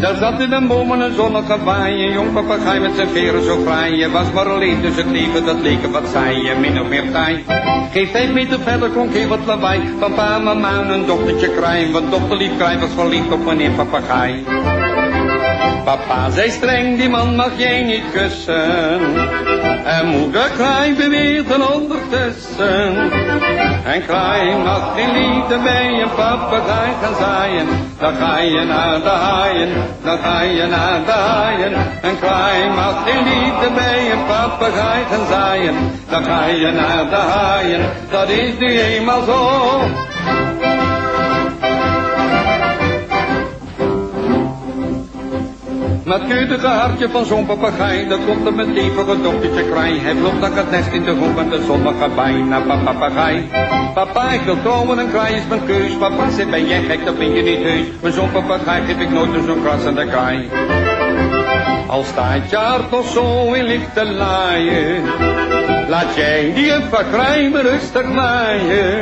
Buiten de bomen een zonnige waai, een jong papegaai met zijn veren zo fraai. Je was maar alleen, dus het leven dat leek wat saai, je min of meer taai. Geen vijf meter verder klonk heel wat lawaai, van pa, mama en een dochtertje kraai. Want dochter lief was verliefd op meneer papegaai. Papa zei streng, die man mag jij niet kussen. En moeder kraai beweerde ondertussen. En kraai mag geen liefde bij een papegaai gaan zaaien. Dan ga je naar de haaien, dan ga je naar de haaien. En kraai mag geen liefde bij een papegaai gaan zaaien. Dan ga je naar de haaien, dat is nu eenmaal zo. Maar het hartje van zo'n papegaai, dat komt er meteen voor het dochtertje kraai. Hij vloog naar het nest in de hoek en de zon gaat bijna papegaai. Papa, ik wil trouwen en kraai is mijn keus. Papa, zit ben jij gek, dat ben je niet heus. Maar zo'n papegaai geef ik nooit zo'n kras aan de kraai. Al staat je hart nog zo in lichte laaien, laat jij die een papegaai maar rustig naaien.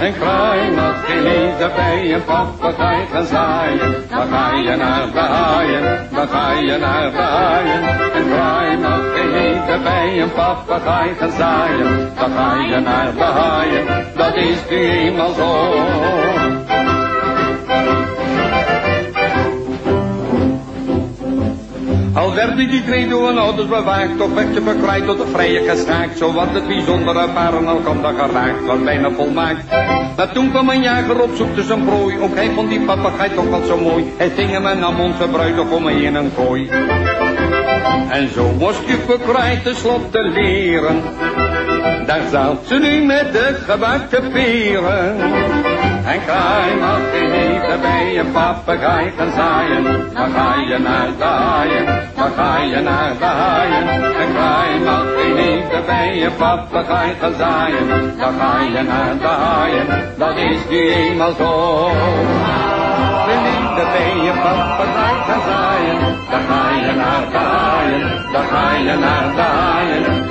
En kraai mag geen lezer bij een papegaai gaan zaaien. Dan naar de je naar de haaien. En kraai mag lezer bij een papegaai gaan zaaien. Je naar de haaien, dat is nu eenmaal zo. Al werden die twee door hun ouders bewaakt, toch werd je verkrijgt tot de vrije geschaakt. Zo wat het bijzondere paren elkander geraakt, was bijna volmaakt. Maar toen kwam een jager op zoek tussen zijn prooi, ook hij vond die papegaai toch wel zo mooi. Hij ving hem en nam onze bruidegom mee in een kooi. En zo moest je verkrijgt tenslotte leren. Daar zat ze nu met de gebakken peren. En kraai eten bij een papegaai gaan zaaien. Dan ga je naar de haaien, dan ga je naar de haaien. En kraai mag geen eten bij een papegaai gaan zaaien. Dan ga je naar de haaien, dat is nu eenmaal zo. De bij je papegaai gaan zaaien, dan ga je naar de haaien, dan ga je naar de haaien.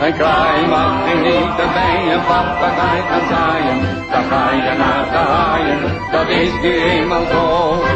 En kraai mag geen eten bij een papegaai gaan zaaien, dan ga je naar de haaien, dat is nu eenmaal zo.